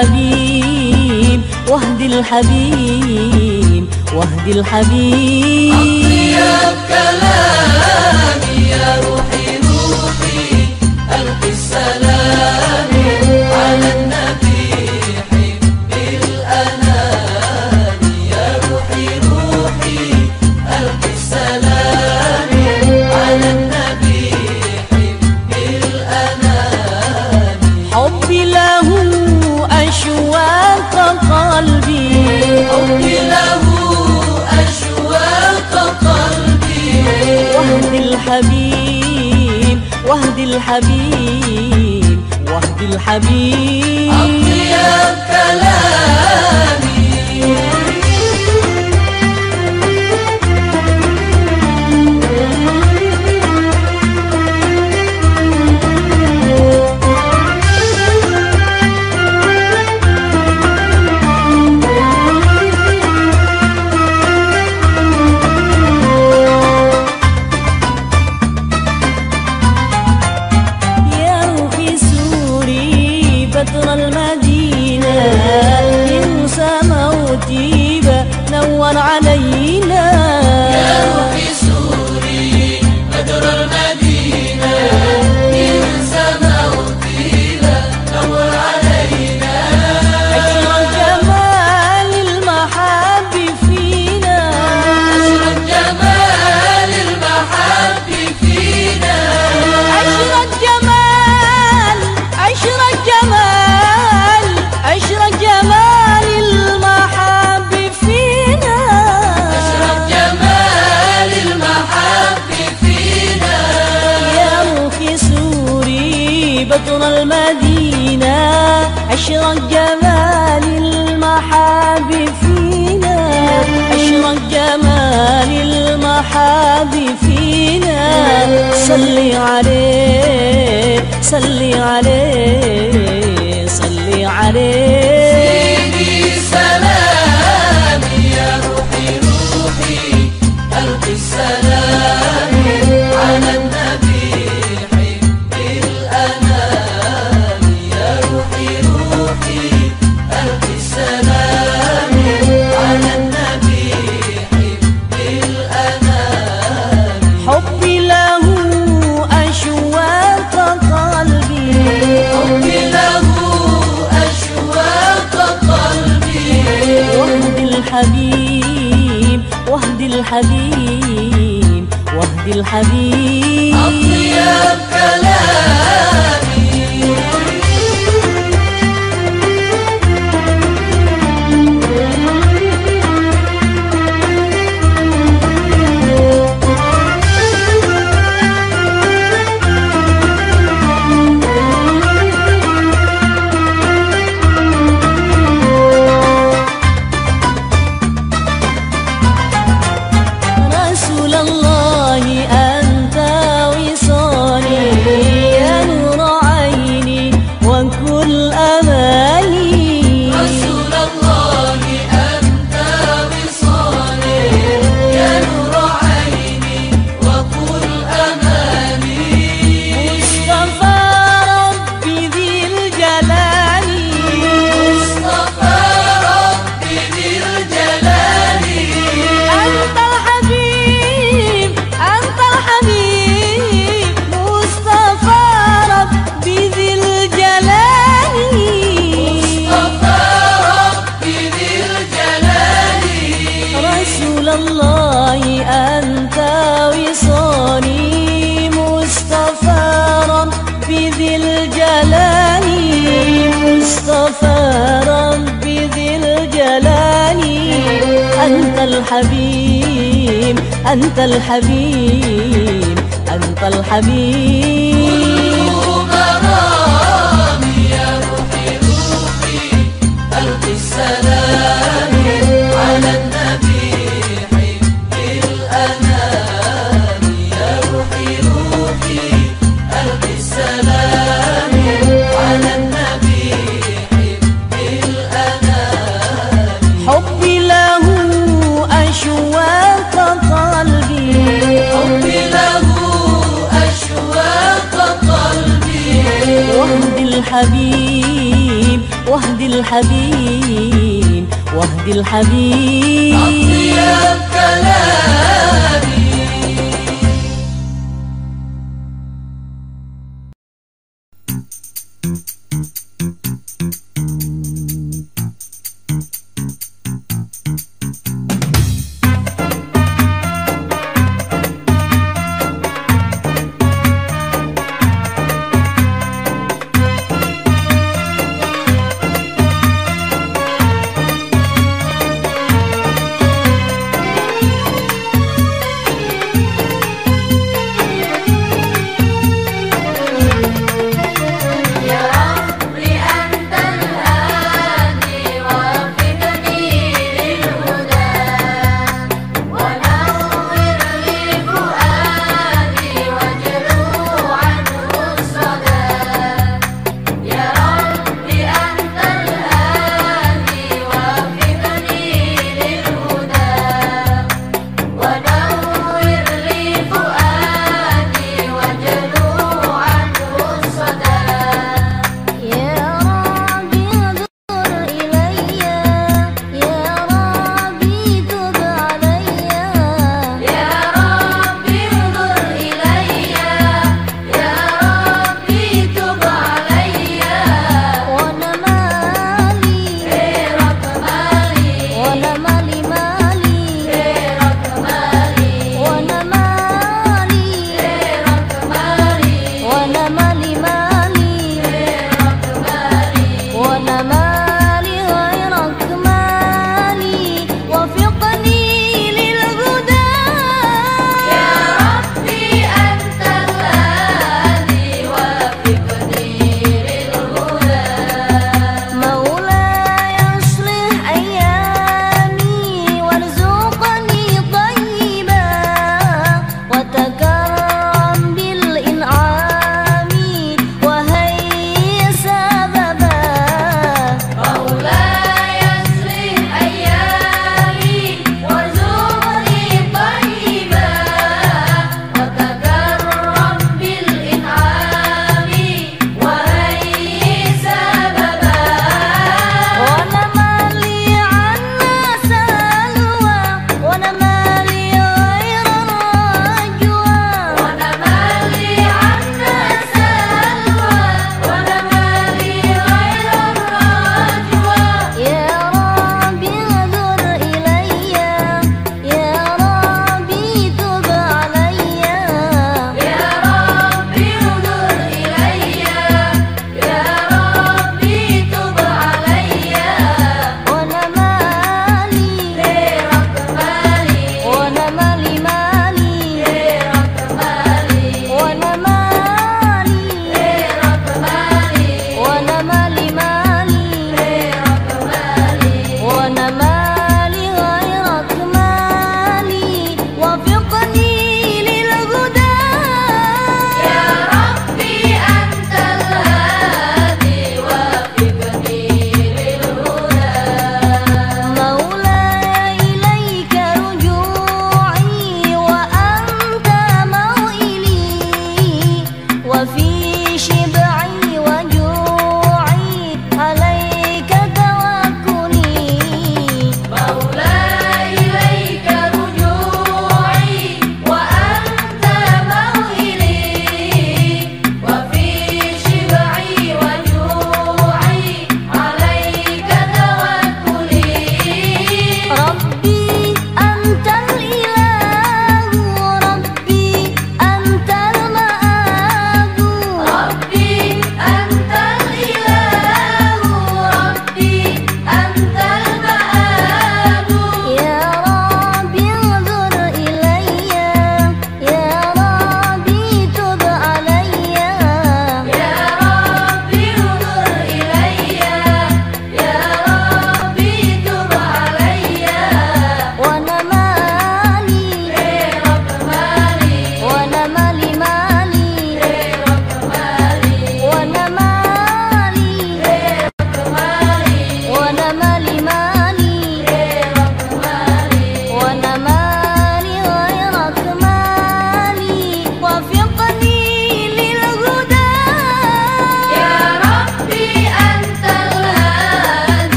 الحبيب واهدي الحبيب واهدي الحبيب. أطيب كلامي يا روح الحبيب وحدي الحبيب. أطيب كلامي.